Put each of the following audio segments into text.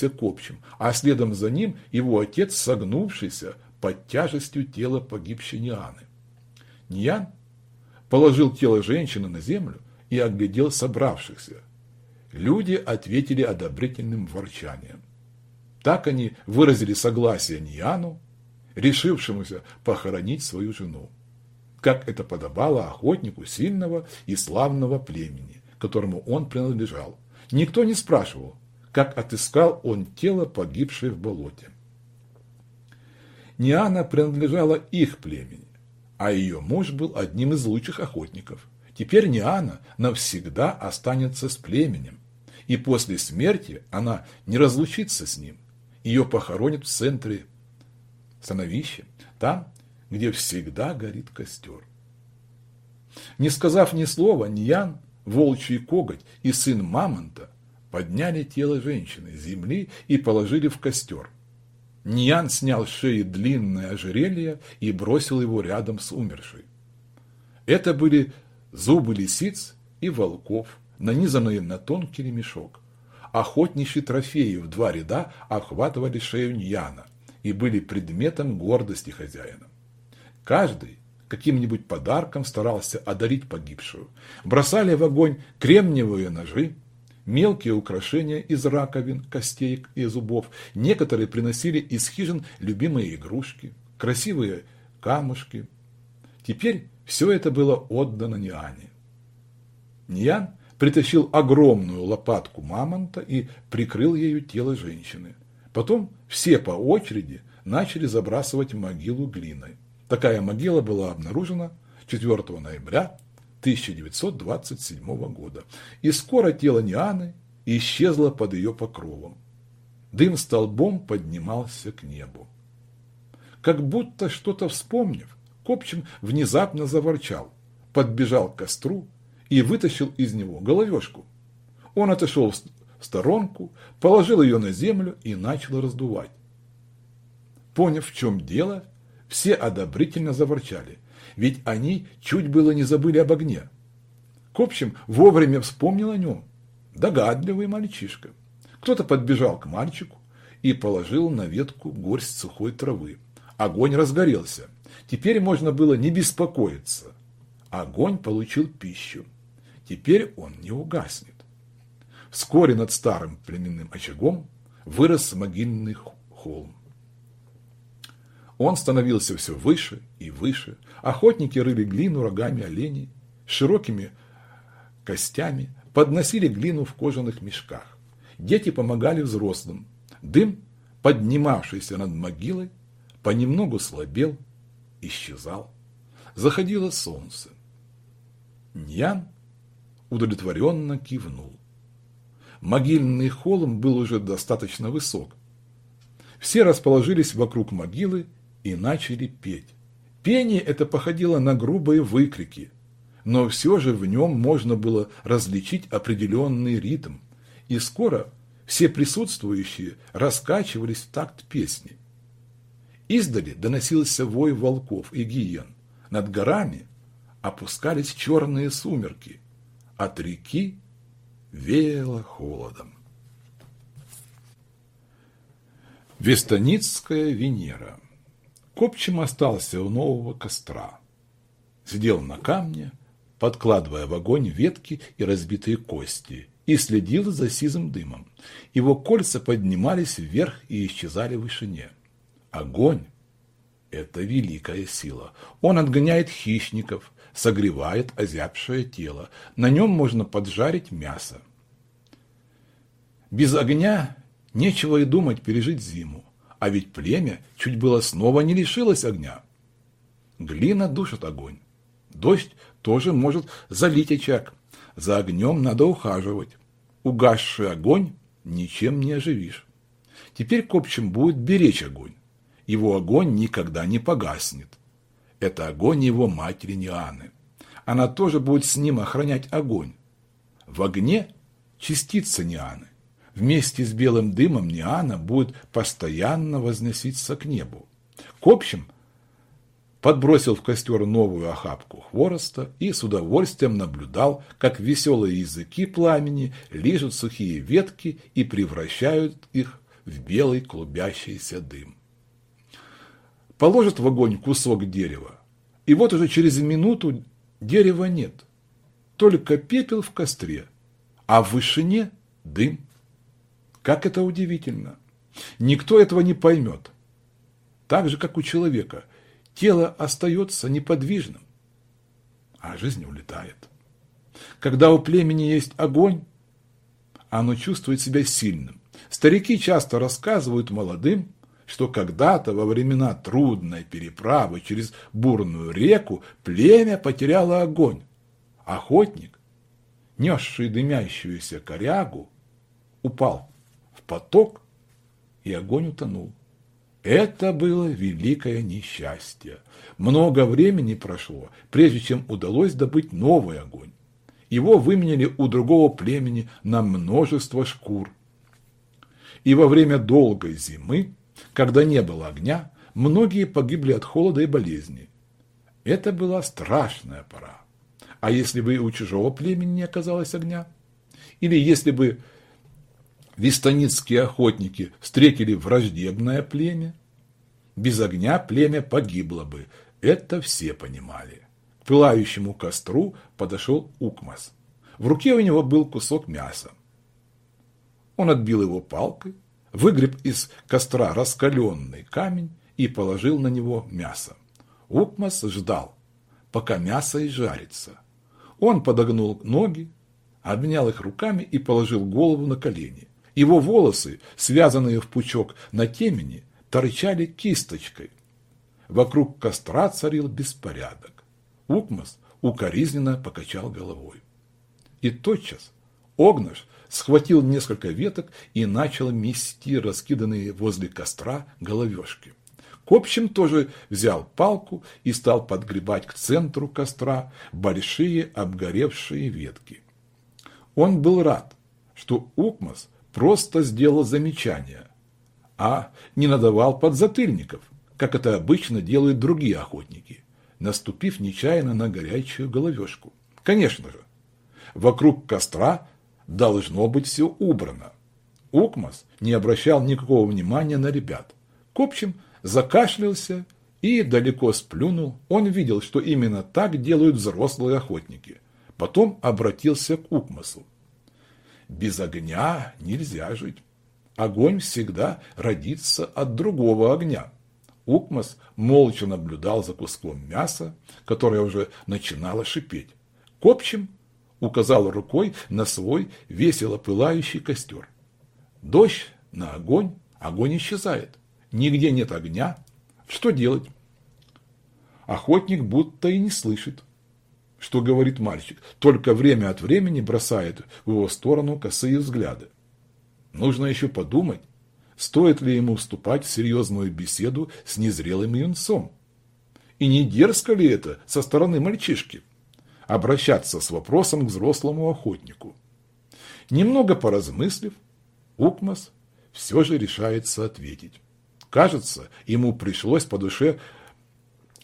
к общим, а следом за ним его отец, согнувшийся под тяжестью тела погибшей Нианы. Ниян положил тело женщины на землю и оглядел собравшихся. Люди ответили одобрительным ворчанием. Так они выразили согласие Нияну, решившемуся похоронить свою жену, как это подобало охотнику сильного и славного племени, которому он принадлежал. Никто не спрашивал, как отыскал он тело, погибшее в болоте. Ниана принадлежала их племени, а ее муж был одним из лучших охотников. Теперь Ниана навсегда останется с племенем, и после смерти она не разлучится с ним. Ее похоронят в центре становища, там, где всегда горит костер. Не сказав ни слова, Ньян, волчий коготь и сын Мамонта подняли тело женщины с земли и положили в костер. Ньян снял с шеи длинное ожерелье и бросил его рядом с умершей. Это были зубы лисиц и волков, нанизанные на тонкий ремешок. Охотничьи трофеи в два ряда охватывали шею Ньяна и были предметом гордости хозяина. Каждый каким-нибудь подарком старался одарить погибшую. Бросали в огонь кремниевые ножи, мелкие украшения из раковин, костей и зубов. Некоторые приносили из хижин любимые игрушки, красивые камушки. Теперь все это было отдано Ниане. Ньян притащил огромную лопатку мамонта и прикрыл ею тело женщины. Потом все по очереди начали забрасывать могилу глиной. Такая могила была обнаружена 4 ноября 1927 года. И скоро тело Нианы исчезло под ее покровом. Дым столбом поднимался к небу. Как будто что-то вспомнив, Копчин внезапно заворчал, подбежал к костру и вытащил из него головешку. Он отошел в сторонку, положил ее на землю и начал раздувать. Поняв, в чем дело, все одобрительно заворчали, ведь они чуть было не забыли об огне. К общем, вовремя вспомнил о нем. Догадливый мальчишка. Кто-то подбежал к мальчику и положил на ветку горсть сухой травы. Огонь разгорелся. Теперь можно было не беспокоиться. Огонь получил пищу. Теперь он не угаснет. Вскоре над старым племенным очагом вырос могильный холм. Он становился все выше и выше. Охотники рыли глину рогами оленей, широкими костями, подносили глину в кожаных мешках. Дети помогали взрослым. Дым, поднимавшийся над могилой, понемногу слабел, исчезал. Заходило солнце. Ньян удовлетворенно кивнул. Могильный холм был уже достаточно высок. Все расположились вокруг могилы и начали петь. Пение это походило на грубые выкрики, но все же в нем можно было различить определенный ритм, и скоро все присутствующие раскачивались в такт песни. Издали доносился вой волков и гиен. Над горами опускались черные сумерки. От реки веяло холодом. Вестоницкая Венера Копчим остался у нового костра. Сидел на камне, подкладывая в огонь ветки и разбитые кости, и следил за сизым дымом. Его кольца поднимались вверх и исчезали в вышине. Огонь – это великая сила. Он отгоняет хищников, согревает озябшее тело. На нем можно поджарить мясо. Без огня нечего и думать пережить зиму. А ведь племя чуть было снова не лишилось огня. Глина душит огонь. Дождь тоже может залить очаг. За огнем надо ухаживать. Угасший огонь ничем не оживишь. Теперь Копчим будет беречь огонь. Его огонь никогда не погаснет. Это огонь его матери Нианы. Она тоже будет с ним охранять огонь. В огне частица Нианы вместе с белым дымом Ниана будет постоянно возноситься к небу. К общем, подбросил в костер новую охапку хвороста и с удовольствием наблюдал, как веселые языки пламени лижут сухие ветки и превращают их в белый клубящийся дым. Положит в огонь кусок дерева, и вот уже через минуту дерева нет, только пепел в костре, а в вышине дым. Как это удивительно! Никто этого не поймет. Так же, как у человека, тело остается неподвижным, а жизнь улетает. Когда у племени есть огонь, оно чувствует себя сильным. Старики часто рассказывают молодым, что когда-то во времена трудной переправы через бурную реку племя потеряло огонь. Охотник, несший дымящуюся корягу, упал поток, и огонь утонул. Это было великое несчастье. Много времени прошло, прежде чем удалось добыть новый огонь. Его выменяли у другого племени на множество шкур. И во время долгой зимы, когда не было огня, многие погибли от холода и болезни. Это была страшная пора. А если бы у чужого племени не оказалось огня? Или если бы вистаницкие охотники встретили враждебное племя, без огня племя погибло бы. Это все понимали. К пылающему костру подошел Укмас. В руке у него был кусок мяса. Он отбил его палкой, выгреб из костра раскаленный камень и положил на него мясо. Укмас ждал, пока мясо изжарится. Он подогнул ноги, обнял их руками и положил голову на колени. Его волосы, связанные в пучок на темени, торчали кисточкой. Вокруг костра царил беспорядок. Укмас укоризненно покачал головой. И тотчас Огнаш схватил несколько веток и начал мести раскиданные возле костра головешки. Копчим тоже взял палку и стал подгребать к центру костра большие обгоревшие ветки. Он был рад, что Укмас просто сделал замечание, а не надавал подзатыльников, как это обычно делают другие охотники, наступив нечаянно на горячую головешку. Конечно же, вокруг костра должно быть все убрано. Укмас не обращал никакого внимания на ребят. Копчим закашлялся и далеко сплюнул. Он видел, что именно так делают взрослые охотники. Потом обратился к Укмасу. Без огня нельзя жить. Огонь всегда родится от другого огня. Укмас молча наблюдал за куском мяса, которое уже начинало шипеть. Копчим указал рукой на свой весело пылающий костер. Дождь на огонь, огонь исчезает. Нигде нет огня. Что делать? Охотник будто и не слышит что говорит мальчик, только время от времени бросает в его сторону косые взгляды. Нужно еще подумать, стоит ли ему вступать в серьезную беседу с незрелым юнцом. И не дерзко ли это со стороны мальчишки? Обращаться с вопросом к взрослому охотнику. Немного поразмыслив, Укмас все же решается ответить. Кажется, ему пришлось по душе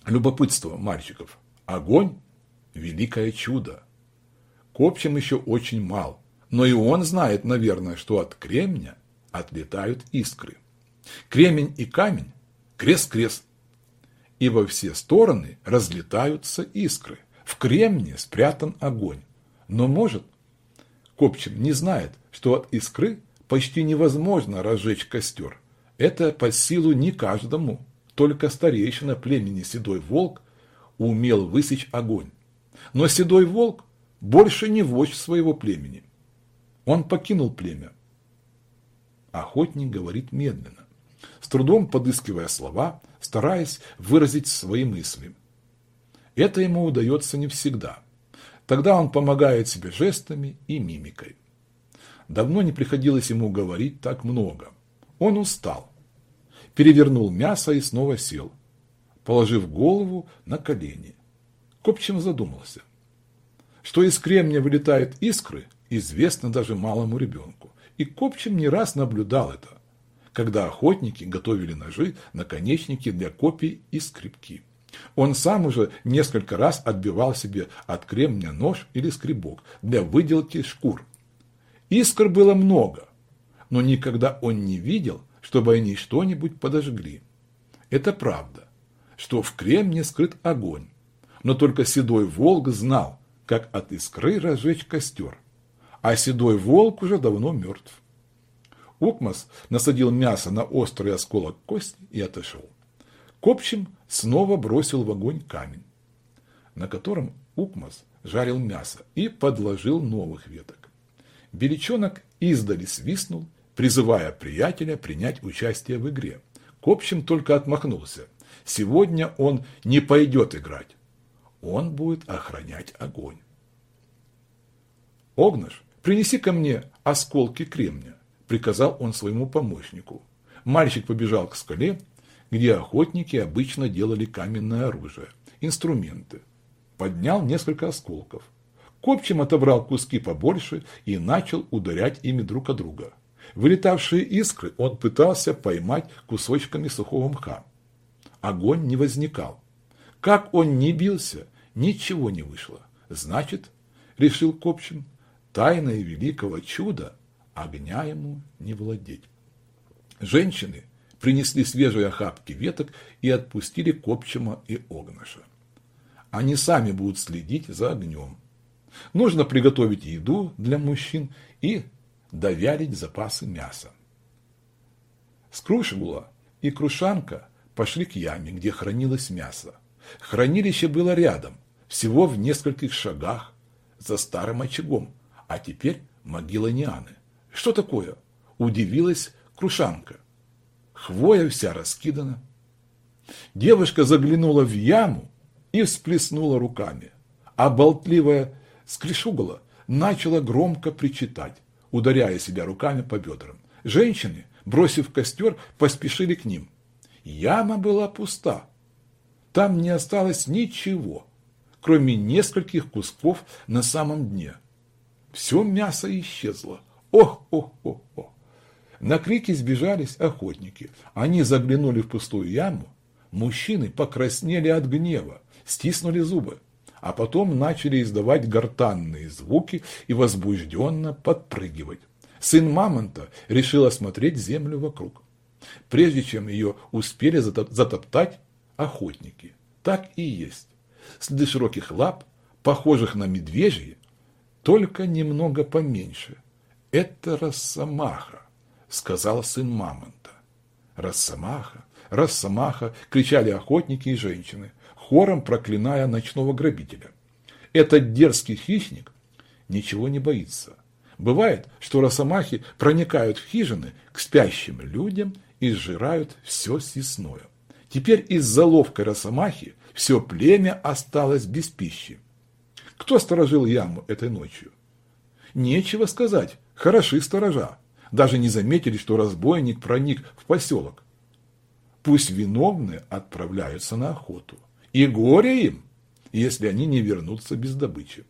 любопытство мальчиков. Огонь великое чудо. Копчим еще очень мал, но и он знает, наверное, что от кремня отлетают искры. Кремень и камень – крест-крест, и во все стороны разлетаются искры. В кремне спрятан огонь, но может, Копчим не знает, что от искры почти невозможно разжечь костер. Это под силу не каждому, только старейшина племени Седой Волк умел высечь огонь. Но седой волк больше не вождь своего племени. Он покинул племя. Охотник говорит медленно, с трудом подыскивая слова, стараясь выразить свои мысли. Это ему удается не всегда. Тогда он помогает себе жестами и мимикой. Давно не приходилось ему говорить так много. Он устал. Перевернул мясо и снова сел, положив голову на колени. Копчим задумался. Что из кремня вылетают искры, известно даже малому ребенку. И Копчим не раз наблюдал это, когда охотники готовили ножи, наконечники для копий и скребки. Он сам уже несколько раз отбивал себе от кремня нож или скребок для выделки шкур. Искр было много, но никогда он не видел, чтобы они что-нибудь подожгли. Это правда, что в кремне скрыт огонь, но только седой волк знал, как от искры разжечь костер, а седой волк уже давно мертв. Укмас насадил мясо на острый осколок кости и отошел. Копчим снова бросил в огонь камень, на котором Укмас жарил мясо и подложил новых веток. Беличонок издали свистнул, призывая приятеля принять участие в игре. Копчим только отмахнулся. Сегодня он не пойдет играть. Он будет охранять огонь. Огнаш, принеси ко мне осколки кремня, приказал он своему помощнику. Мальчик побежал к скале, где охотники обычно делали каменное оружие, инструменты. Поднял несколько осколков. Копчим отобрал куски побольше и начал ударять ими друг от друга. Вылетавшие искры он пытался поймать кусочками сухого мха. Огонь не возникал. Как он не бился, ничего не вышло. Значит, решил Копчим, тайной великого чуда огня ему не владеть. Женщины принесли свежие охапки веток и отпустили Копчима и Огнаша. Они сами будут следить за огнем. Нужно приготовить еду для мужчин и довялить запасы мяса. Скрушивала и Крушанка пошли к яме, где хранилось мясо. Хранилище было рядом, всего в нескольких шагах за старым очагом, а теперь могила Нианы. Что такое? Удивилась Крушанка. Хвоя вся раскидана. Девушка заглянула в яму и всплеснула руками, а болтливая скришугала начала громко причитать ударяя себя руками по бедрам. Женщины, бросив костер, поспешили к ним. Яма была пуста. Там не осталось ничего, кроме нескольких кусков на самом дне. Все мясо исчезло. Ох, ох, ох, ох. На крики сбежались охотники. Они заглянули в пустую яму. Мужчины покраснели от гнева, стиснули зубы а потом начали издавать гортанные звуки и возбужденно подпрыгивать. Сын мамонта решил осмотреть землю вокруг, прежде чем ее успели затоптать охотники. Так и есть. Следы широких лап, похожих на медвежьи, только немного поменьше. Это росомаха, сказал сын мамонта. Росомаха, росомаха, кричали охотники и женщины хором проклиная ночного грабителя. Этот дерзкий хищник ничего не боится. Бывает, что росомахи проникают в хижины к спящим людям и сжирают все съестное. Теперь из-за ловкой росомахи все племя осталось без пищи. Кто сторожил яму этой ночью? Нечего сказать, хороши сторожа. Даже не заметили, что разбойник проник в поселок. Пусть виновные отправляются на охоту. И горе им, если они не вернутся без добычи.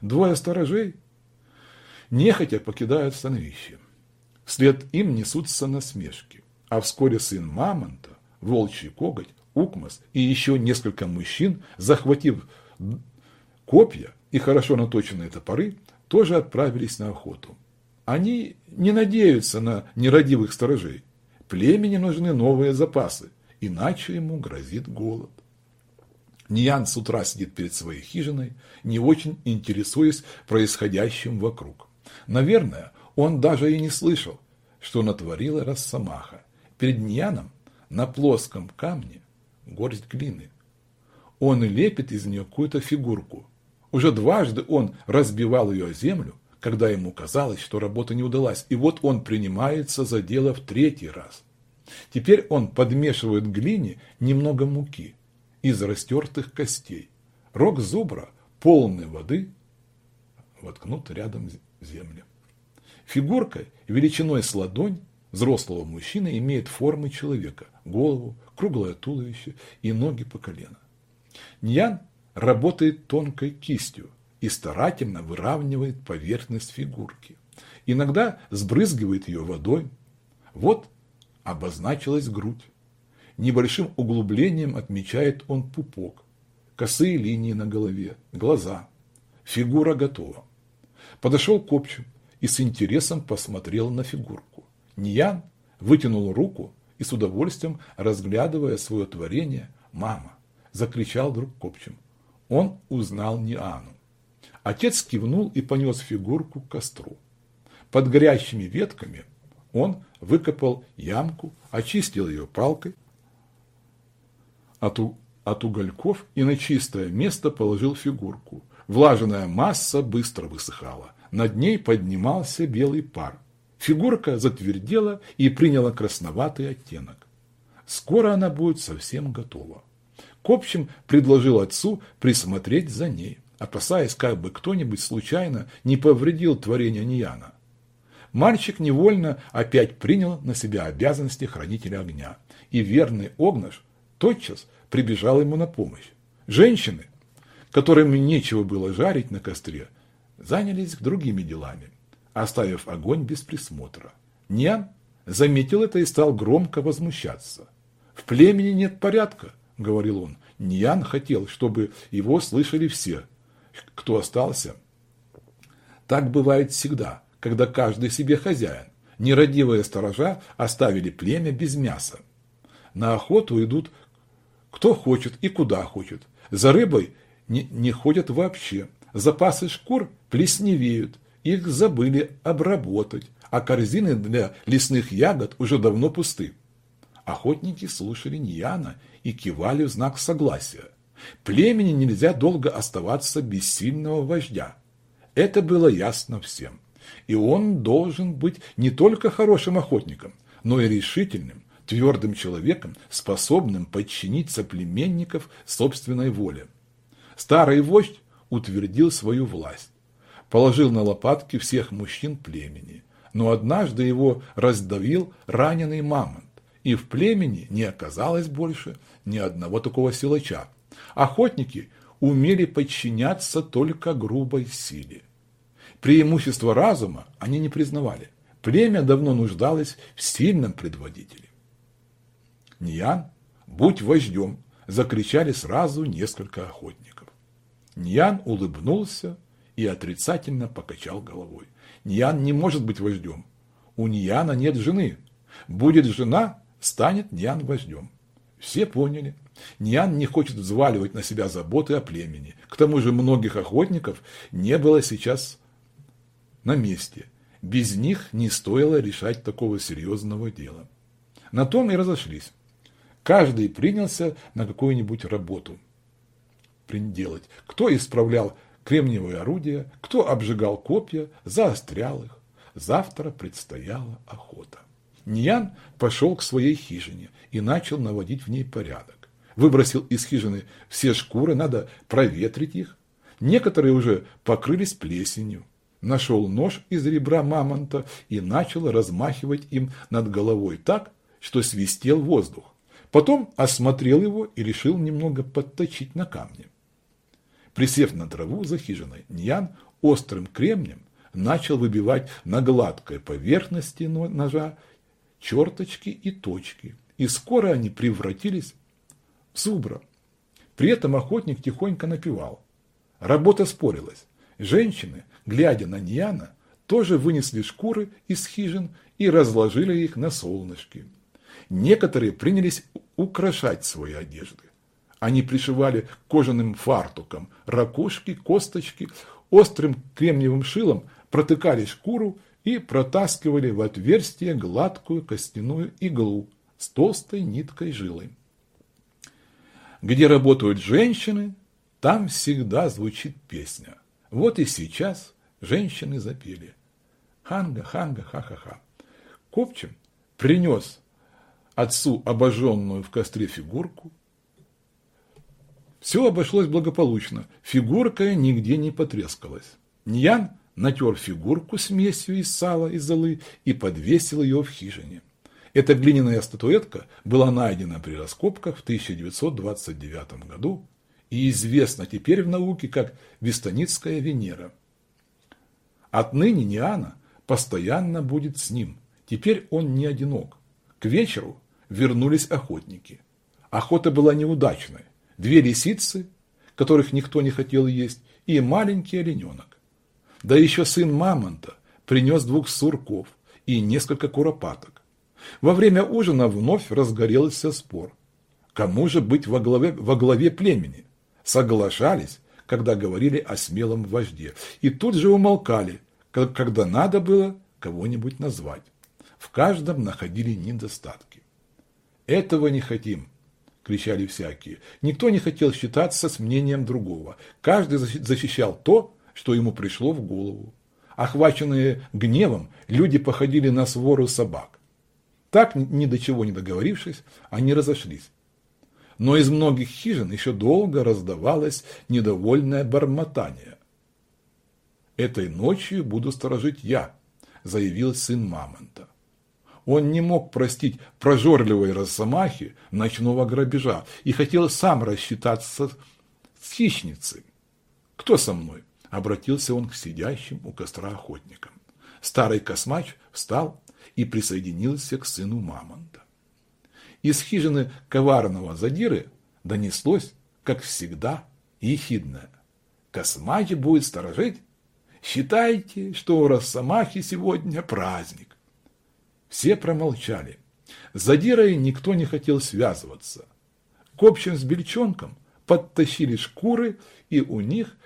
Двое сторожей нехотя покидают становище. Вслед им несутся насмешки. А вскоре сын Мамонта, волчий коготь, Укмас и еще несколько мужчин, захватив копья и хорошо наточенные топоры, тоже отправились на охоту. Они не надеются на нерадивых сторожей. Племени нужны новые запасы, иначе ему грозит голод. Ниян с утра сидит перед своей хижиной, не очень интересуясь происходящим вокруг. Наверное, он даже и не слышал, что натворила Росомаха. Перед Ньяном на плоском камне горсть глины. Он лепит из нее какую-то фигурку. Уже дважды он разбивал ее о землю, когда ему казалось, что работа не удалась, и вот он принимается за дело в третий раз. Теперь он подмешивает глине немного муки – из растертых костей. Рог зубра, полный воды, воткнут рядом земли. Фигурка величиной с ладонь взрослого мужчины имеет формы человека, голову, круглое туловище и ноги по колено. Ньян работает тонкой кистью и старательно выравнивает поверхность фигурки. Иногда сбрызгивает ее водой. Вот обозначилась грудь. Небольшим углублением отмечает он пупок, косые линии на голове, глаза. Фигура готова. Подошел к общу и с интересом посмотрел на фигурку. Ньян вытянул руку и с удовольствием, разглядывая свое творение, «Мама!» – закричал вдруг Копчим. Он узнал Ниану. Отец кивнул и понес фигурку к костру. Под горящими ветками он выкопал ямку, очистил ее палкой от, у, от угольков и на чистое место положил фигурку. Влажная масса быстро высыхала. Над ней поднимался белый пар. Фигурка затвердела и приняла красноватый оттенок. Скоро она будет совсем готова. Копчим предложил отцу присмотреть за ней, опасаясь, как бы кто-нибудь случайно не повредил творение Нияна. Мальчик невольно опять принял на себя обязанности хранителя огня, и верный Огнаш тотчас прибежал ему на помощь. Женщины, которым нечего было жарить на костре, занялись другими делами оставив огонь без присмотра. Нян заметил это и стал громко возмущаться. «В племени нет порядка», — говорил он. Ньян хотел, чтобы его слышали все, кто остался. Так бывает всегда, когда каждый себе хозяин. Нерадивые сторожа оставили племя без мяса. На охоту идут кто хочет и куда хочет. За рыбой не, не ходят вообще. Запасы шкур плесневеют, их забыли обработать, а корзины для лесных ягод уже давно пусты. Охотники слушали Ньяна и кивали в знак согласия. Племени нельзя долго оставаться без сильного вождя. Это было ясно всем. И он должен быть не только хорошим охотником, но и решительным, твердым человеком, способным подчинить соплеменников собственной воле. Старый вождь утвердил свою власть положил на лопатки всех мужчин племени. Но однажды его раздавил раненый мамонт, и в племени не оказалось больше ни одного такого силача. Охотники умели подчиняться только грубой силе. Преимущество разума они не признавали. Племя давно нуждалось в сильном предводителе. «Ньян, будь вождем!» – закричали сразу несколько охотников. Ньян улыбнулся и отрицательно покачал головой. Ньян не может быть вождем. У Ньяна нет жены. Будет жена, станет Ньян вождем. Все поняли. Ньян не хочет взваливать на себя заботы о племени. К тому же многих охотников не было сейчас на месте. Без них не стоило решать такого серьезного дела. На том и разошлись. Каждый принялся на какую-нибудь работу делать. Кто исправлял кремниевые орудия, кто обжигал копья, заострял их. Завтра предстояла охота. Ньян пошел к своей хижине и начал наводить в ней порядок. Выбросил из хижины все шкуры, надо проветрить их. Некоторые уже покрылись плесенью. Нашел нож из ребра мамонта и начал размахивать им над головой так, что свистел воздух. Потом осмотрел его и решил немного подточить на камне. Присев на траву за хижиной, Ньян острым кремнем начал выбивать на гладкой поверхности ножа черточки и точки, и скоро они превратились в зубра. При этом охотник тихонько напевал. Работа спорилась. Женщины, глядя на Ньяна, тоже вынесли шкуры из хижин и разложили их на солнышке. Некоторые принялись украшать свои одежды. Они пришивали кожаным фартукам ракушки, косточки, острым кремниевым шилом протыкали шкуру и протаскивали в отверстие гладкую костяную иглу с толстой ниткой жилы. Где работают женщины, там всегда звучит песня. Вот и сейчас женщины запели. Ханга, ханга, ха-ха-ха. Копчим принес отцу обожженную в костре фигурку, все обошлось благополучно, фигурка нигде не потрескалась. Ньян натер фигурку смесью из сала и золы и подвесил ее в хижине. Эта глиняная статуэтка была найдена при раскопках в 1929 году и известна теперь в науке как Вестоницкая Венера. Отныне Ниана постоянно будет с ним. Теперь он не одинок. К вечеру вернулись охотники. Охота была неудачной две лисицы, которых никто не хотел есть, и маленький олененок. Да еще сын мамонта принес двух сурков и несколько куропаток. Во время ужина вновь разгорелся спор. Кому же быть во главе, во главе племени? Соглашались, когда говорили о смелом вожде, и тут же умолкали, когда надо было кого-нибудь назвать. В каждом находили недостатки. «Этого не хотим», – кричали всякие. Никто не хотел считаться с мнением другого. Каждый защищал то, что ему пришло в голову. Охваченные гневом, люди походили на свору собак. Так, ни до чего не договорившись, они разошлись. Но из многих хижин еще долго раздавалось недовольное бормотание. «Этой ночью буду сторожить я», – заявил сын Мамонта. Он не мог простить прожорливой росомахи ночного грабежа и хотел сам рассчитаться с хищницей. «Кто со мной?» – обратился он к сидящим у костра охотникам. Старый космач встал и присоединился к сыну Мамонта. Из хижины коварного задиры донеслось, как всегда, ехидное. Космач будет сторожить? Считайте, что у Росомахи сегодня праздник. Все промолчали. С задирой никто не хотел связываться. К общим с бельчонком подтащили шкуры, и у них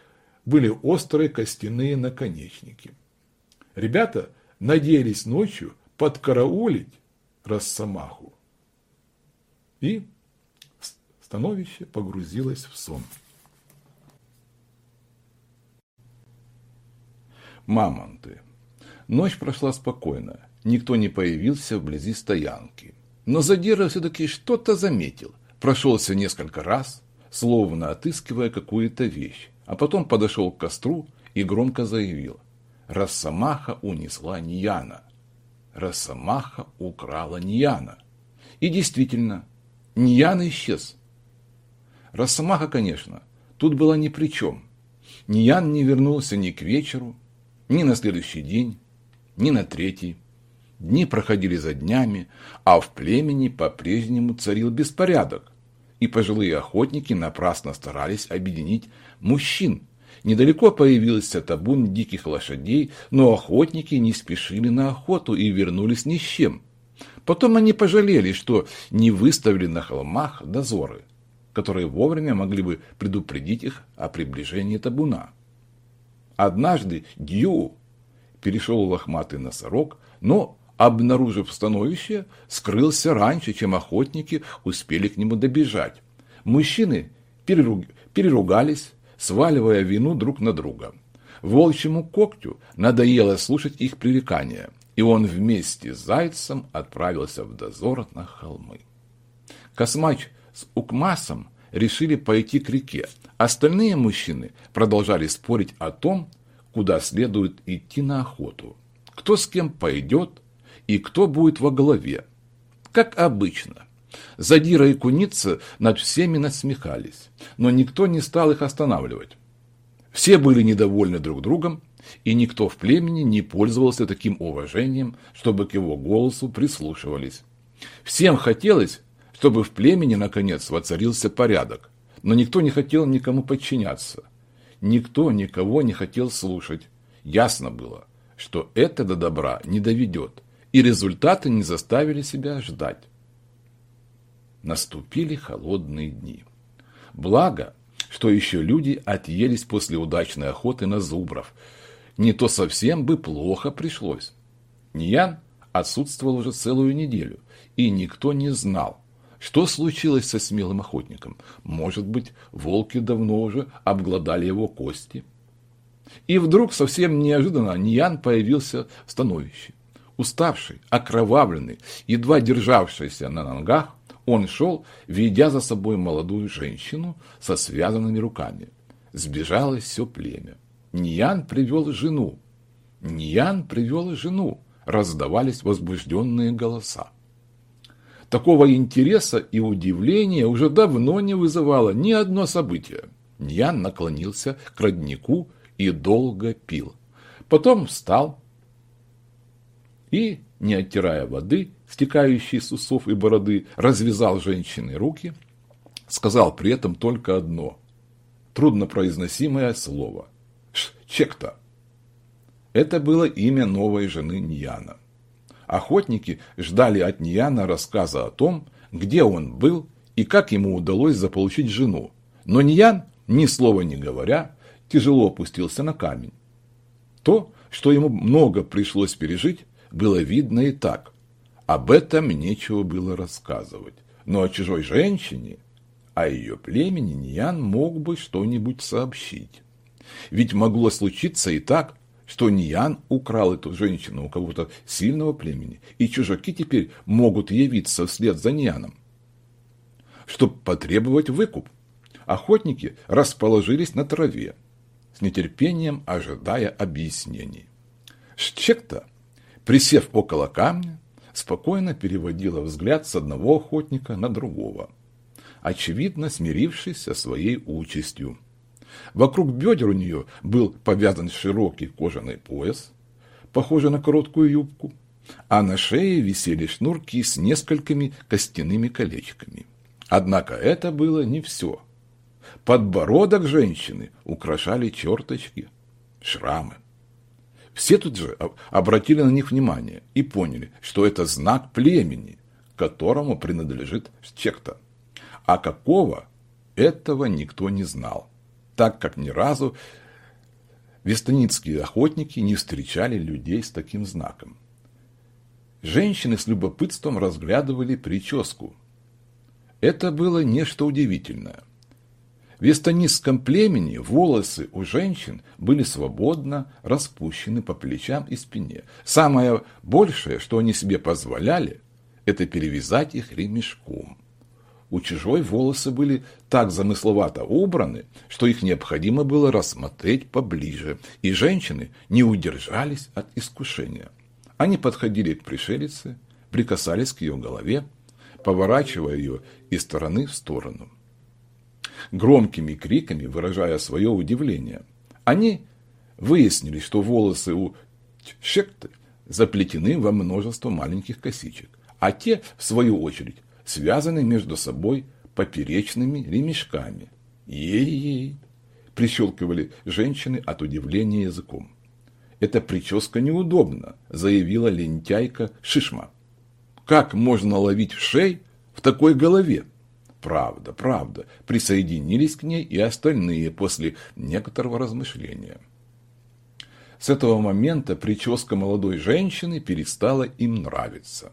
были острые костяные наконечники. Ребята надеялись ночью подкараулить Росомаху. И становище погрузилось в сон. Мамонты. Ночь прошла спокойно никто не появился вблизи стоянки. Но Задира все-таки что-то заметил, прошелся несколько раз, словно отыскивая какую-то вещь, а потом подошел к костру и громко заявил «Росомаха унесла Нияна». Росомаха украла Нияна. И действительно, Ниян исчез. Росомаха, конечно, тут была ни при чем. Ниян не вернулся ни к вечеру, ни на следующий день, ни на третий. Дни проходили за днями, а в племени по-прежнему царил беспорядок, и пожилые охотники напрасно старались объединить мужчин. Недалеко появился табун диких лошадей, но охотники не спешили на охоту и вернулись ни с чем. Потом они пожалели, что не выставили на холмах дозоры, которые вовремя могли бы предупредить их о приближении табуна. Однажды Дью перешел лохматый носорог, но обнаружив становище, скрылся раньше, чем охотники успели к нему добежать. Мужчины переруг... переругались, сваливая вину друг на друга. Волчьему когтю надоело слушать их пререкания, и он вместе с зайцем отправился в дозор на холмы. Космач с Укмасом решили пойти к реке. Остальные мужчины продолжали спорить о том, куда следует идти на охоту. Кто с кем пойдет, и кто будет во главе. Как обычно. Задира и Куница над всеми насмехались, но никто не стал их останавливать. Все были недовольны друг другом, и никто в племени не пользовался таким уважением, чтобы к его голосу прислушивались. Всем хотелось, чтобы в племени, наконец, воцарился порядок, но никто не хотел никому подчиняться. Никто никого не хотел слушать. Ясно было, что это до добра не доведет, и результаты не заставили себя ждать. Наступили холодные дни. Благо, что еще люди отъелись после удачной охоты на зубров. Не то совсем бы плохо пришлось. Ниян отсутствовал уже целую неделю, и никто не знал, что случилось со смелым охотником. Может быть, волки давно уже обглодали его кости. И вдруг совсем неожиданно Ниян появился в становище. Уставший, окровавленный, едва державшийся на ногах, он шел, ведя за собой молодую женщину со связанными руками. Сбежалось все племя. Ниян привел жену. Ниян привел жену. Раздавались возбужденные голоса. Такого интереса и удивления уже давно не вызывало ни одно событие. Ньян наклонился к роднику и долго пил. Потом встал, и, не оттирая воды, стекающей с усов и бороды, развязал женщины руки, сказал при этом только одно труднопроизносимое слово – «чекта». Это было имя новой жены Ньяна. Охотники ждали от Нияна рассказа о том, где он был и как ему удалось заполучить жену. Но Ниян, ни слова не говоря, тяжело опустился на камень. То, что ему много пришлось пережить, было видно и так. Об этом нечего было рассказывать. Но о чужой женщине, о ее племени Ниян мог бы что-нибудь сообщить. Ведь могло случиться и так, что Ниян украл эту женщину у кого-то сильного племени, и чужаки теперь могут явиться вслед за Нияном, чтобы потребовать выкуп. Охотники расположились на траве, с нетерпением ожидая объяснений. Щекта, присев около камня, спокойно переводила взгляд с одного охотника на другого, очевидно смирившись со своей участью. Вокруг бедер у нее был повязан широкий кожаный пояс, похожий на короткую юбку, а на шее висели шнурки с несколькими костяными колечками. Однако это было не все. Подбородок женщины украшали черточки, шрамы. Все тут же обратили на них внимание и поняли, что это знак племени, которому принадлежит Чекта. А какого, этого никто не знал так как ни разу вестоницкие охотники не встречали людей с таким знаком. Женщины с любопытством разглядывали прическу. Это было нечто удивительное. В вестонистском племени волосы у женщин были свободно распущены по плечам и спине. Самое большее, что они себе позволяли, это перевязать их ремешком у чужой волосы были так замысловато убраны, что их необходимо было рассмотреть поближе, и женщины не удержались от искушения. Они подходили к пришелице, прикасались к ее голове, поворачивая ее из стороны в сторону. Громкими криками выражая свое удивление, они выяснили, что волосы у Шекты заплетены во множество маленьких косичек, а те, в свою очередь, связаны между собой поперечными ремешками. Ей-ей, прищелкивали женщины от удивления языком. Эта прическа неудобна, заявила лентяйка Шишма. Как можно ловить шей в такой голове? Правда, правда, присоединились к ней и остальные после некоторого размышления. С этого момента прическа молодой женщины перестала им нравиться.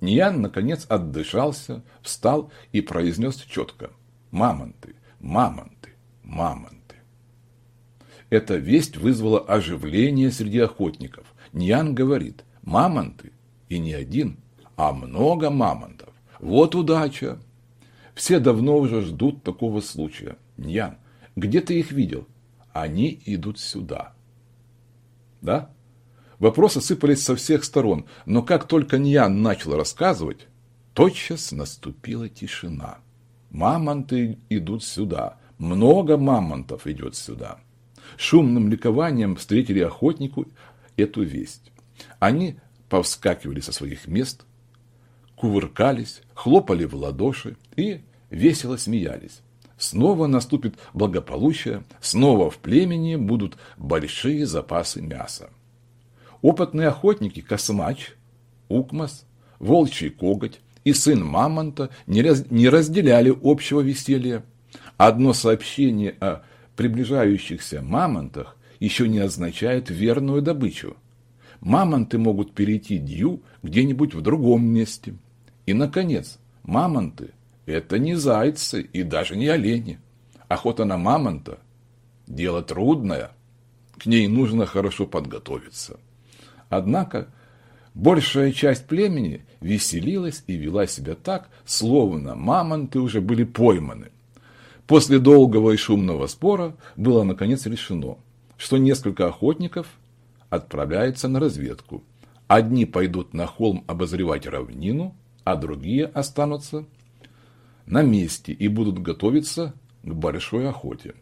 Ниян, наконец, отдышался, встал и произнес четко «Мамонты, мамонты, мамонты». Эта весть вызвала оживление среди охотников. Ниян говорит «Мамонты» и не один, а много мамонтов. Вот удача! Все давно уже ждут такого случая. Ньян, где ты их видел? Они идут сюда. Да? Вопросы сыпались со всех сторон, но как только Ньян начал рассказывать, тотчас наступила тишина. Мамонты идут сюда, много мамонтов идет сюда. Шумным ликованием встретили охотнику эту весть. Они повскакивали со своих мест, кувыркались, хлопали в ладоши и весело смеялись. Снова наступит благополучие, снова в племени будут большие запасы мяса. Опытные охотники Космач, Укмас, Волчий Коготь и сын Мамонта не, раз, не разделяли общего веселья. Одно сообщение о приближающихся мамонтах еще не означает верную добычу. Мамонты могут перейти Дью где-нибудь в другом месте. И, наконец, мамонты – это не зайцы и даже не олени. Охота на мамонта – дело трудное, к ней нужно хорошо подготовиться. Однако большая часть племени веселилась и вела себя так, словно мамонты уже были пойманы. После долгого и шумного спора было наконец решено, что несколько охотников отправляются на разведку. Одни пойдут на холм обозревать равнину, а другие останутся на месте и будут готовиться к большой охоте.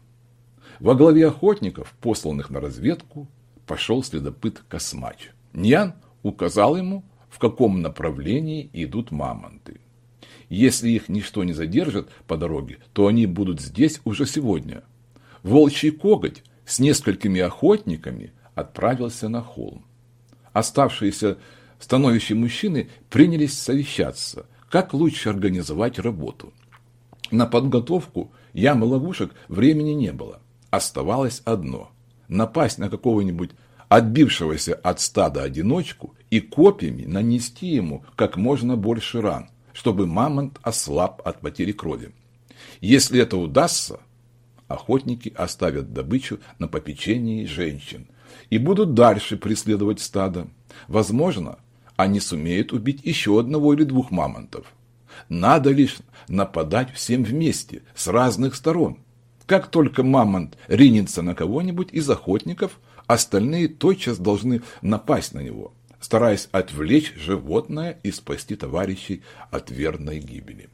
Во главе охотников, посланных на разведку, пошел следопыт Космач. Ньян указал ему, в каком направлении идут мамонты. Если их ничто не задержит по дороге, то они будут здесь уже сегодня. Волчий коготь с несколькими охотниками отправился на холм. Оставшиеся становящие мужчины принялись совещаться, как лучше организовать работу. На подготовку ям и ловушек времени не было. Оставалось одно – напасть на какого-нибудь отбившегося от стада одиночку и копьями нанести ему как можно больше ран, чтобы мамонт ослаб от потери крови. Если это удастся, охотники оставят добычу на попечении женщин и будут дальше преследовать стадо. Возможно, они сумеют убить еще одного или двух мамонтов. Надо лишь нападать всем вместе, с разных сторон. Как только мамонт ринется на кого-нибудь из охотников, остальные тотчас должны напасть на него, стараясь отвлечь животное и спасти товарищей от верной гибели.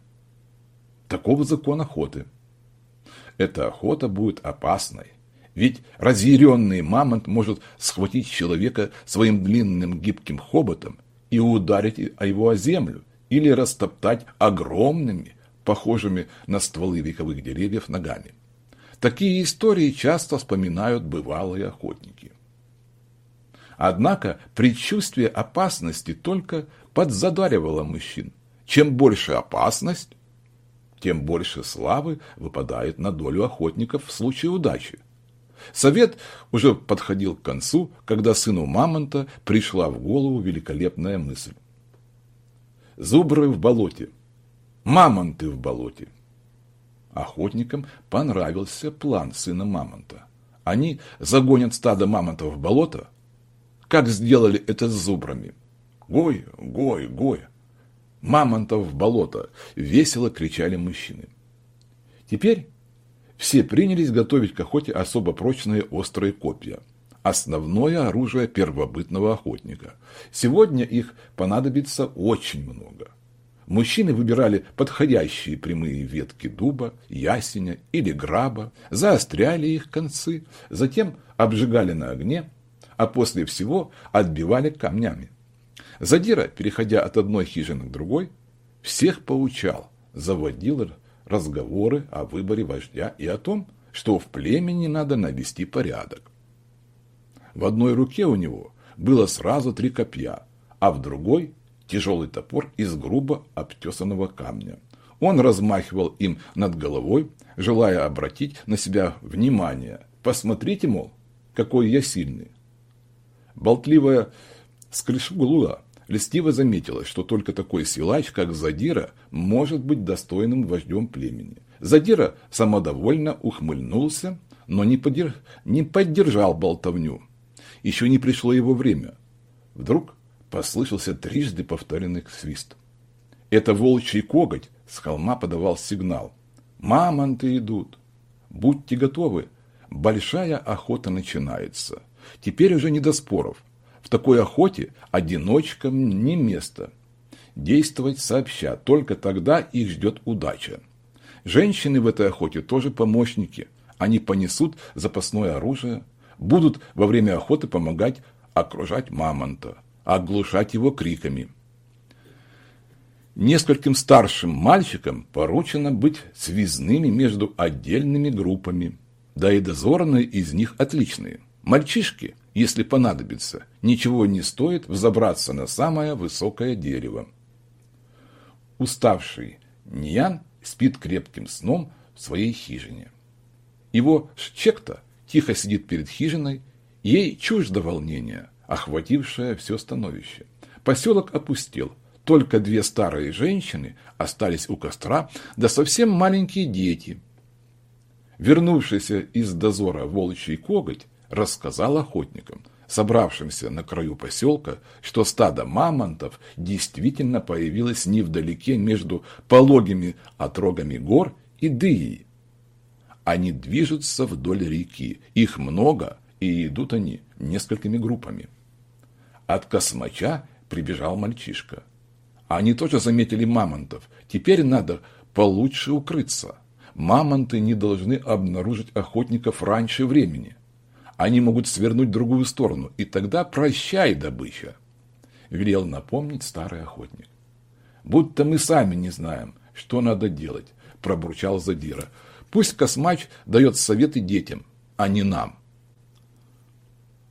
Таков закон охоты. Эта охота будет опасной, ведь разъяренный мамонт может схватить человека своим длинным гибким хоботом и ударить его о землю, или растоптать огромными, похожими на стволы вековых деревьев, ногами. Такие истории часто вспоминают бывалые охотники. Однако предчувствие опасности только подзадаривало мужчин. Чем больше опасность, тем больше славы выпадает на долю охотников в случае удачи. Совет уже подходил к концу, когда сыну Мамонта пришла в голову великолепная мысль. Зубры в болоте, мамонты в болоте. Охотникам понравился план сына Мамонта. Они загонят стадо мамонтов в болото, как сделали это с зубрами. Гой, гой, гой. Мамонтов в болото, весело кричали мужчины. Теперь все принялись готовить к охоте особо прочные острые копья. Основное оружие первобытного охотника. Сегодня их понадобится очень много. Мужчины выбирали подходящие прямые ветки дуба, ясеня или граба, заостряли их концы, затем обжигали на огне, а после всего отбивали камнями. Задира, переходя от одной хижины к другой, всех поучал, заводил разговоры о выборе вождя и о том, что в племени надо навести порядок. В одной руке у него было сразу три копья, а в другой тяжелый топор из грубо обтесанного камня. Он размахивал им над головой, желая обратить на себя внимание. «Посмотрите, мол, какой я сильный!» Болтливая скрышгулула льстиво заметила, что только такой силач, как Задира, может быть достойным вождем племени. Задира самодовольно ухмыльнулся, но не, поддерж... не поддержал болтовню. Еще не пришло его время. Вдруг послышался трижды повторенный свист. Это волчий коготь с холма подавал сигнал. «Мамонты идут! Будьте готовы! Большая охота начинается. Теперь уже не до споров. В такой охоте одиночкам не место. Действовать сообща, только тогда их ждет удача. Женщины в этой охоте тоже помощники. Они понесут запасное оружие, будут во время охоты помогать окружать мамонта оглушать его криками. Нескольким старшим мальчикам поручено быть связными между отдельными группами, да и дозорные из них отличные. Мальчишки, если понадобится, ничего не стоит взобраться на самое высокое дерево. Уставший Ньян спит крепким сном в своей хижине. Его Шчекта тихо сидит перед хижиной, ей чуждо волнения – охватившая все становище. Поселок опустел. Только две старые женщины остались у костра, да совсем маленькие дети. Вернувшийся из дозора волчий коготь рассказал охотникам, собравшимся на краю поселка, что стадо мамонтов действительно появилось невдалеке между пологими отрогами гор и дыей. Они движутся вдоль реки, их много, и идут они несколькими группами. От космача прибежал мальчишка. Они тоже заметили мамонтов. Теперь надо получше укрыться. Мамонты не должны обнаружить охотников раньше времени. Они могут свернуть в другую сторону, и тогда прощай, добыча. Велел напомнить старый охотник. Будто мы сами не знаем, что надо делать, пробурчал Задира. Пусть космач дает советы детям, а не нам.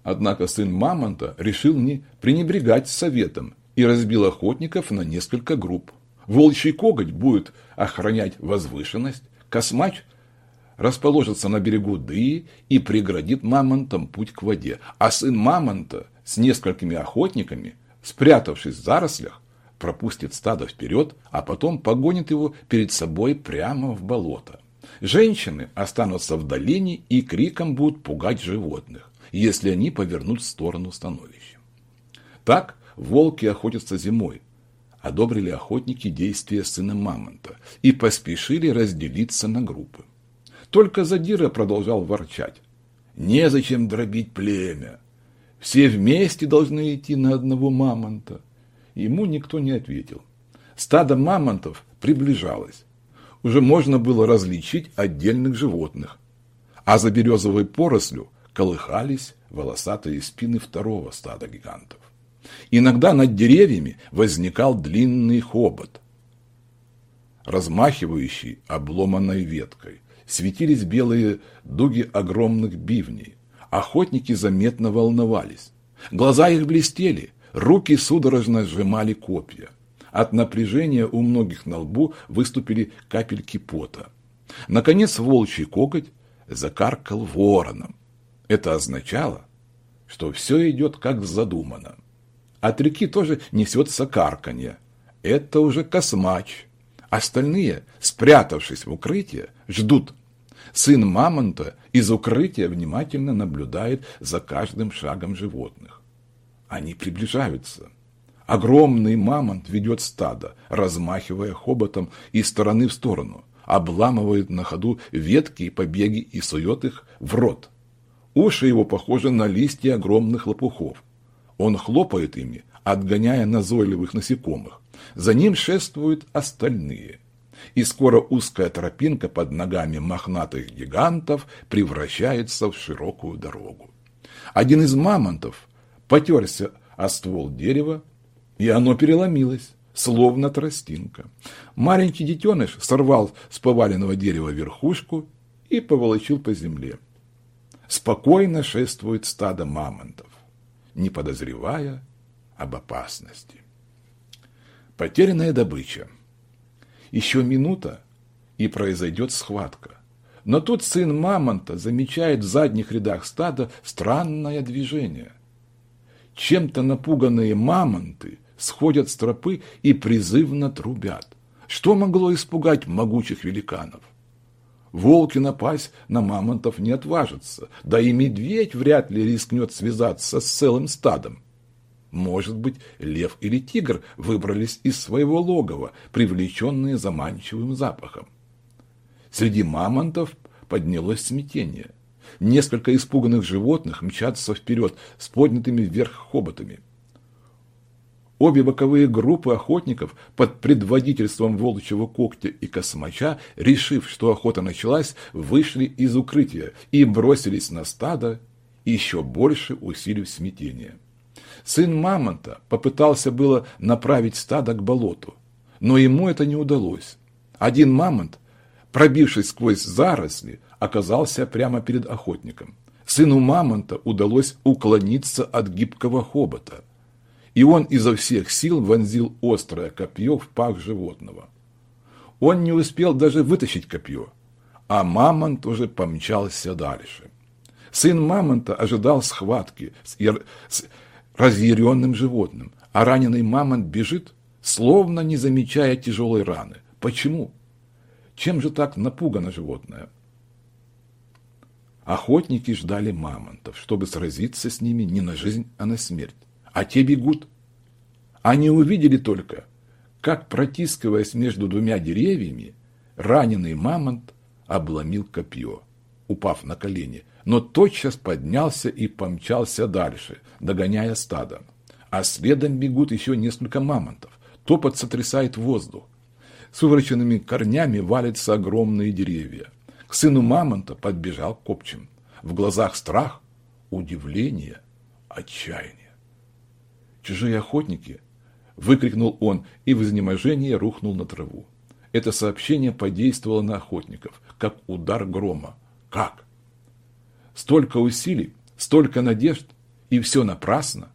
Однако сын Мамонта решил не пренебрегать советом и разбил охотников на несколько групп. Волчий коготь будет охранять возвышенность, космач расположится на берегу Дыи и преградит мамонтам путь к воде, а сын мамонта с несколькими охотниками, спрятавшись в зарослях, пропустит стадо вперед, а потом погонит его перед собой прямо в болото. Женщины останутся в долине и криком будут пугать животных, если они повернут в сторону становища. Так волки охотятся зимой, одобрили охотники действия сына Мамонта и поспешили разделиться на группы. Только Задира продолжал ворчать. Незачем дробить племя. Все вместе должны идти на одного мамонта. Ему никто не ответил. Стадо мамонтов приближалось. Уже можно было различить отдельных животных. А за березовой порослью колыхались волосатые спины второго стада гигантов. Иногда над деревьями возникал длинный хобот, размахивающий обломанной веткой. Светились белые дуги огромных бивней. Охотники заметно волновались. Глаза их блестели, руки судорожно сжимали копья. От напряжения у многих на лбу выступили капельки пота. Наконец волчий коготь закаркал вороном. Это означало, что все идет как задумано. От реки тоже несется карканье. Это уже космач. Остальные, спрятавшись в укрытие, ждут. Сын мамонта из укрытия внимательно наблюдает за каждым шагом животных. Они приближаются. Огромный мамонт ведет стадо, размахивая хоботом из стороны в сторону, обламывает на ходу ветки и побеги и сует их в рот. Уши его похожи на листья огромных лопухов. Он хлопает ими, отгоняя назойливых насекомых. За ним шествуют остальные. И скоро узкая тропинка под ногами мохнатых гигантов превращается в широкую дорогу. Один из мамонтов потерся о ствол дерева, и оно переломилось, словно тростинка. Маленький детеныш сорвал с поваленного дерева верхушку и поволочил по земле. Спокойно шествует стадо мамонтов не подозревая об опасности. Потерянная добыча. Еще минута, и произойдет схватка. Но тут сын мамонта замечает в задних рядах стада странное движение. Чем-то напуганные мамонты сходят с тропы и призывно трубят. Что могло испугать могучих великанов? Волки напасть на мамонтов не отважатся, да и медведь вряд ли рискнет связаться с целым стадом. Может быть, лев или тигр выбрались из своего логова, привлеченные заманчивым запахом. Среди мамонтов поднялось смятение. Несколько испуганных животных мчатся вперед с поднятыми вверх хоботами. Обе боковые группы охотников под предводительством волчьего когтя и космача, решив, что охота началась, вышли из укрытия и бросились на стадо, еще больше усилив смятение. Сын мамонта попытался было направить стадо к болоту, но ему это не удалось. Один мамонт, пробившись сквозь заросли, оказался прямо перед охотником. Сыну мамонта удалось уклониться от гибкого хобота и он изо всех сил вонзил острое копье в пах животного. Он не успел даже вытащить копье, а мамонт уже помчался дальше. Сын мамонта ожидал схватки с, с разъяренным животным, а раненый мамонт бежит, словно не замечая тяжелой раны. Почему? Чем же так напугано животное? Охотники ждали мамонтов, чтобы сразиться с ними не на жизнь, а на смерть а те бегут. Они увидели только, как, протискиваясь между двумя деревьями, раненый мамонт обломил копье, упав на колени, но тотчас поднялся и помчался дальше, догоняя стадо. А следом бегут еще несколько мамонтов. Топот сотрясает воздух. С вывороченными корнями валятся огромные деревья. К сыну мамонта подбежал копчим. В глазах страх, удивление, отчаяние. «Чужие охотники!» – выкрикнул он и в изнеможении рухнул на траву. Это сообщение подействовало на охотников, как удар грома. Как? Столько усилий, столько надежд, и все напрасно.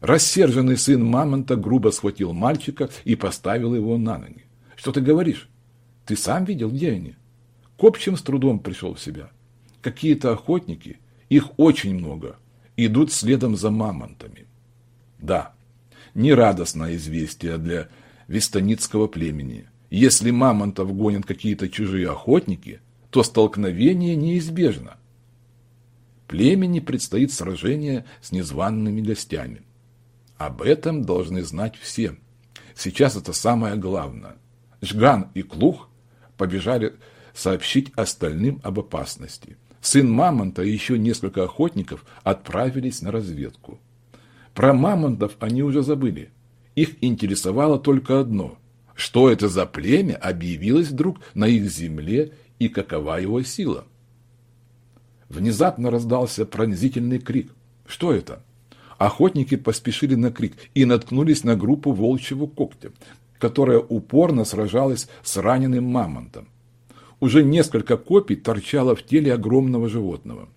Рассерженный сын мамонта грубо схватил мальчика и поставил его на ноги. «Что ты говоришь? Ты сам видел, где они?» Копчим с трудом пришел в себя. Какие-то охотники, их очень много, идут следом за мамонтами. Да, нерадостное известие для вестоницкого племени. Если мамонтов гонят какие-то чужие охотники, то столкновение неизбежно. Племени предстоит сражение с незваными гостями. Об этом должны знать все. Сейчас это самое главное. Жган и Клух побежали сообщить остальным об опасности. Сын Мамонта и еще несколько охотников отправились на разведку. Про мамонтов они уже забыли. Их интересовало только одно – что это за племя объявилось вдруг на их земле и какова его сила. Внезапно раздался пронзительный крик. Что это? Охотники поспешили на крик и наткнулись на группу волчьего когтя, которая упорно сражалась с раненым мамонтом. Уже несколько копий торчало в теле огромного животного.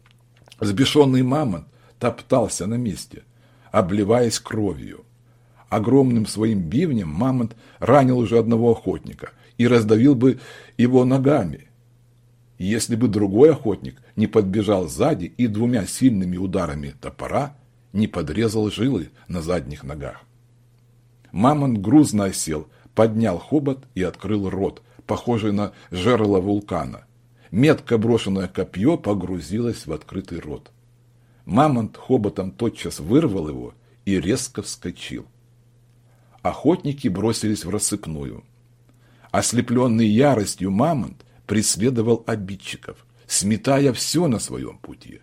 Сбешенный мамонт топтался на месте обливаясь кровью. Огромным своим бивнем мамонт ранил уже одного охотника и раздавил бы его ногами, если бы другой охотник не подбежал сзади и двумя сильными ударами топора не подрезал жилы на задних ногах. Мамонт грузно осел, поднял хобот и открыл рот, похожий на жерло вулкана. Метко брошенное копье погрузилось в открытый рот. Мамонт хоботом тотчас вырвал его и резко вскочил. Охотники бросились в рассыпную. Ослепленный яростью мамонт преследовал обидчиков, сметая все на своем пути.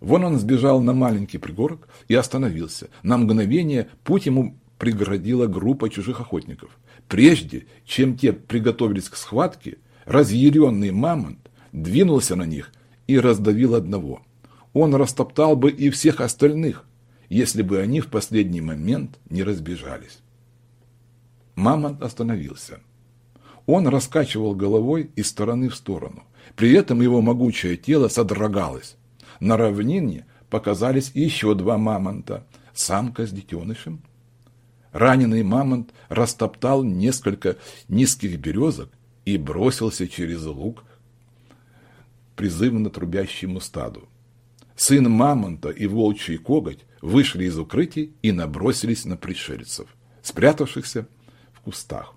Вон он сбежал на маленький пригорок и остановился. На мгновение путь ему преградила группа чужих охотников. Прежде, чем те приготовились к схватке, разъяренный мамонт двинулся на них и раздавил одного он растоптал бы и всех остальных, если бы они в последний момент не разбежались. Мамонт остановился. Он раскачивал головой из стороны в сторону. При этом его могучее тело содрогалось. На равнине показались еще два мамонта, самка с детенышем. Раненый мамонт растоптал несколько низких березок и бросился через луг призывно трубящему стаду. Сын Мамонта и Волчий Коготь вышли из укрытий и набросились на пришельцев, спрятавшихся в кустах.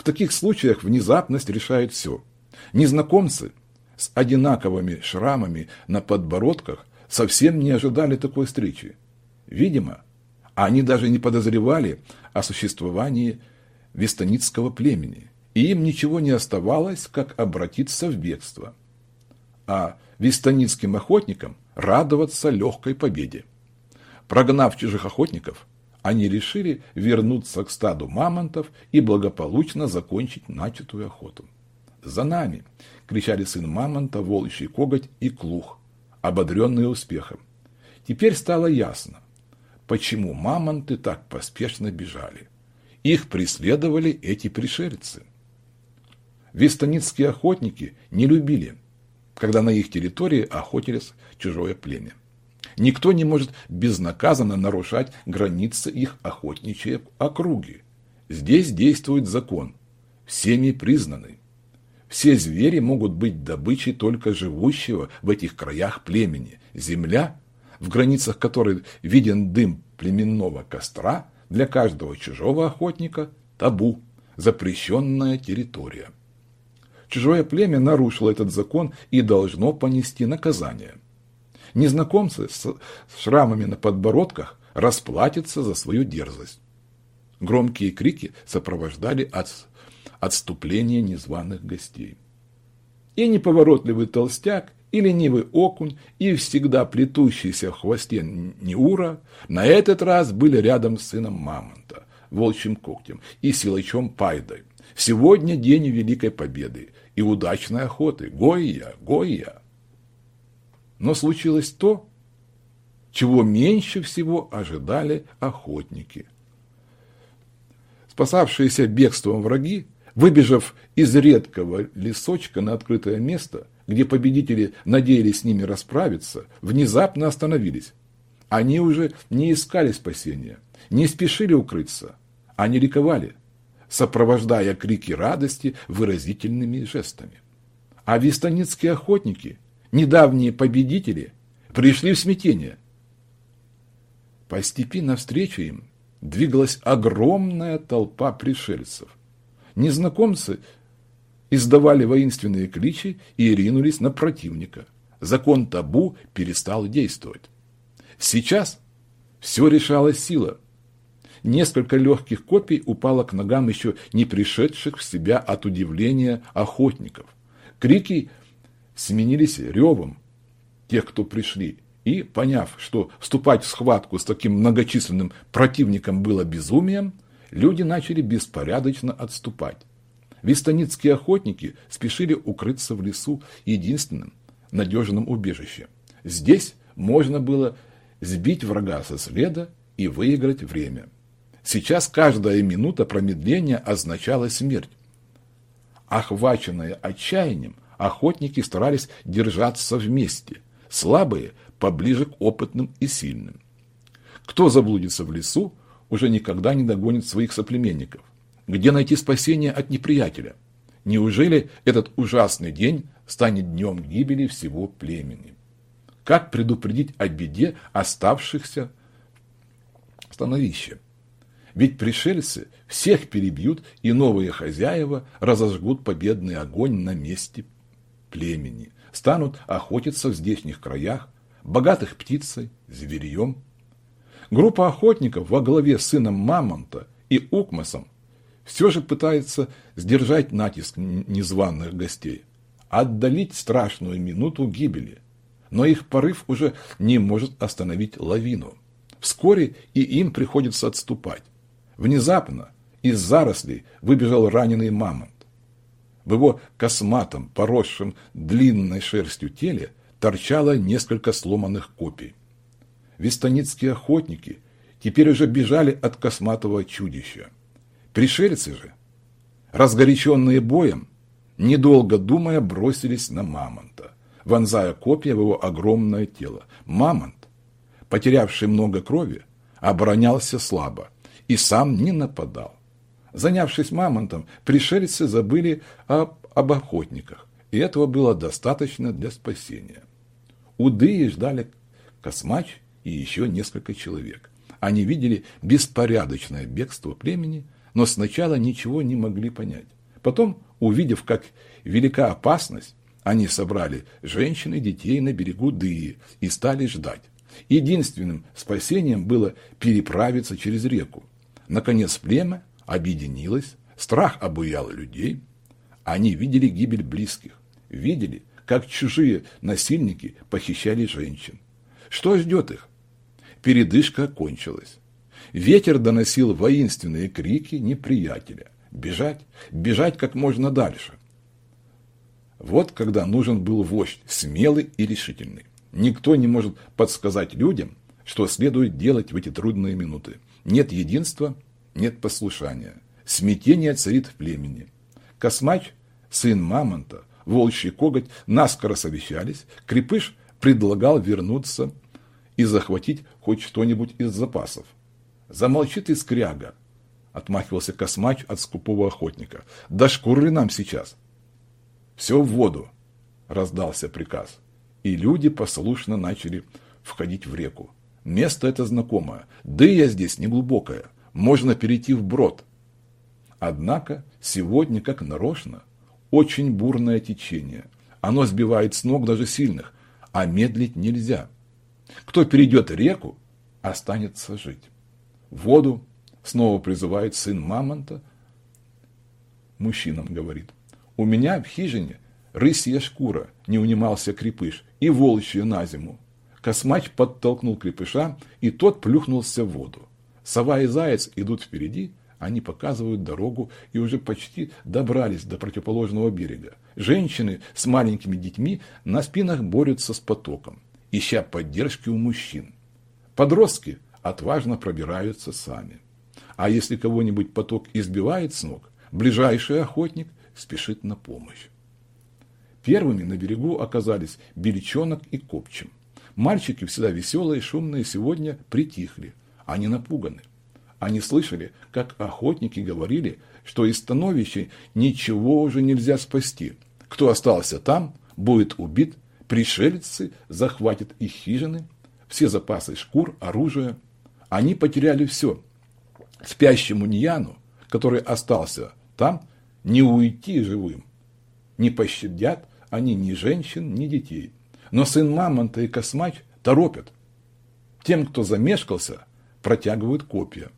В таких случаях внезапность решает все. Незнакомцы с одинаковыми шрамами на подбородках совсем не ожидали такой встречи. Видимо, они даже не подозревали о существовании вестоницкого племени, и им ничего не оставалось, как обратиться в бегство. А вестоницким охотникам радоваться легкой победе. Прогнав чужих охотников, они решили вернуться к стаду мамонтов и благополучно закончить начатую охоту. «За нами!» – кричали сын мамонта, волчий коготь и клух, ободренные успехом. Теперь стало ясно, почему мамонты так поспешно бежали. Их преследовали эти пришельцы. Вестоницкие охотники не любили когда на их территории охотились чужое племя. Никто не может безнаказанно нарушать границы их охотничьей округи. Здесь действует закон, всеми признанный. Все звери могут быть добычей только живущего в этих краях племени. Земля, в границах которой виден дым племенного костра, для каждого чужого охотника – табу, запрещенная территория. Чужое племя нарушило этот закон и должно понести наказание. Незнакомцы с шрамами на подбородках расплатятся за свою дерзость. Громкие крики сопровождали от отступление незваных гостей. И неповоротливый толстяк, и ленивый окунь, и всегда плетущийся в хвосте Неура на этот раз были рядом с сыном Мамонта, волчьим когтем, и силачом Пайдой. Сегодня день Великой Победы, и удачной охоты. Гойя, Гойя. Но случилось то, чего меньше всего ожидали охотники. Спасавшиеся бегством враги, выбежав из редкого лесочка на открытое место, где победители надеялись с ними расправиться, внезапно остановились. Они уже не искали спасения, не спешили укрыться. Они ликовали, сопровождая крики радости выразительными жестами. А вистаницкие охотники, недавние победители, пришли в смятение. По степи навстречу им двигалась огромная толпа пришельцев. Незнакомцы издавали воинственные кличи и ринулись на противника. Закон табу перестал действовать. Сейчас все решала сила. Несколько легких копий упало к ногам еще не пришедших в себя от удивления охотников. Крики сменились ревом тех, кто пришли, и, поняв, что вступать в схватку с таким многочисленным противником было безумием, люди начали беспорядочно отступать. Вистаницкие охотники спешили укрыться в лесу единственным надежным убежищем. Здесь можно было сбить врага со следа и выиграть время. Сейчас каждая минута промедления означала смерть. Охваченные отчаянием, охотники старались держаться вместе, слабые поближе к опытным и сильным. Кто заблудится в лесу, уже никогда не догонит своих соплеменников. Где найти спасение от неприятеля? Неужели этот ужасный день станет днем гибели всего племени? Как предупредить о беде оставшихся становища? Ведь пришельцы всех перебьют, и новые хозяева разожгут победный огонь на месте племени, станут охотиться в здешних краях, богатых птицей, зверьем. Группа охотников во главе с сыном Мамонта и Укмасом все же пытается сдержать натиск незваных гостей, отдалить страшную минуту гибели. Но их порыв уже не может остановить лавину. Вскоре и им приходится отступать. Внезапно из зарослей выбежал раненый мамонт. В его косматом, поросшем длинной шерстью теле торчало несколько сломанных копий. Вестоницкие охотники теперь уже бежали от косматого чудища. Пришельцы же, разгоряченные боем, недолго думая, бросились на мамонта, вонзая копья в его огромное тело. Мамонт, потерявший много крови, оборонялся слабо и сам не нападал. Занявшись мамонтом, пришельцы забыли об, об охотниках, и этого было достаточно для спасения. Удыи ждали Космач и еще несколько человек. Они видели беспорядочное бегство племени, но сначала ничего не могли понять. Потом, увидев, как велика опасность, они собрали женщин и детей на берегу Дыи и стали ждать. Единственным спасением было переправиться через реку. Наконец племя объединилось, страх обуял людей. Они видели гибель близких, видели, как чужие насильники похищали женщин. Что ждет их? Передышка кончилась. Ветер доносил воинственные крики неприятеля. Бежать, бежать как можно дальше. Вот когда нужен был вождь, смелый и решительный. Никто не может подсказать людям, что следует делать в эти трудные минуты. Нет единства, нет послушания. Смятение царит в племени. Космач, сын Мамонта, волчий коготь наскоро совещались. Крепыш предлагал вернуться и захватить хоть что-нибудь из запасов. Замолчи ты, скряга, отмахивался Космач от скупого охотника. Да шкуры нам сейчас. Все в воду, раздался приказ. И люди послушно начали входить в реку. Место это знакомое, да и я здесь неглубокое, можно перейти в брод. Однако сегодня, как нарочно, очень бурное течение. Оно сбивает с ног даже сильных, а медлить нельзя. Кто перейдет реку, останется жить воду, снова призывает сын мамонта, мужчинам говорит, у меня в хижине рысья шкура, не унимался крепыш, и волчья на зиму. Космач подтолкнул крепыша, и тот плюхнулся в воду. Сова и заяц идут впереди, они показывают дорогу и уже почти добрались до противоположного берега. Женщины с маленькими детьми на спинах борются с потоком, ища поддержки у мужчин. Подростки отважно пробираются сами. А если кого-нибудь поток избивает с ног, ближайший охотник спешит на помощь. Первыми на берегу оказались Бельчонок и Копчим. Мальчики, всегда веселые и шумные, сегодня притихли. Они напуганы. Они слышали, как охотники говорили, что из становища ничего уже нельзя спасти. Кто остался там, будет убит, пришельцы захватят их хижины, все запасы шкур, оружия. Они потеряли все. Спящему Ньяну, который остался там, не уйти живым. Не пощадят они ни женщин, ни детей. Но сын Мамонта и Космач торопят. Тем, кто замешкался, протягивают копья.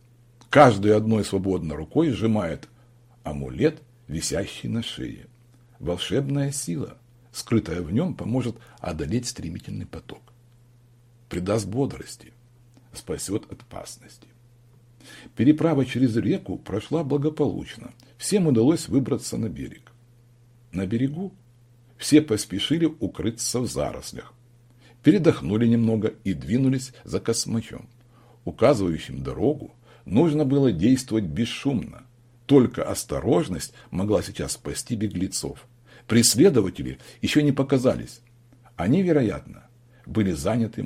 Каждый одной свободной рукой сжимает амулет, висящий на шее. Волшебная сила, скрытая в нем, поможет одолеть стремительный поток. Придаст бодрости, спасет от опасности. Переправа через реку прошла благополучно. Всем удалось выбраться на берег. На берегу все поспешили укрыться в зарослях. Передохнули немного и двинулись за космачом. Указывающим дорогу нужно было действовать бесшумно. Только осторожность могла сейчас спасти беглецов. Преследователи еще не показались. Они, вероятно, были заняты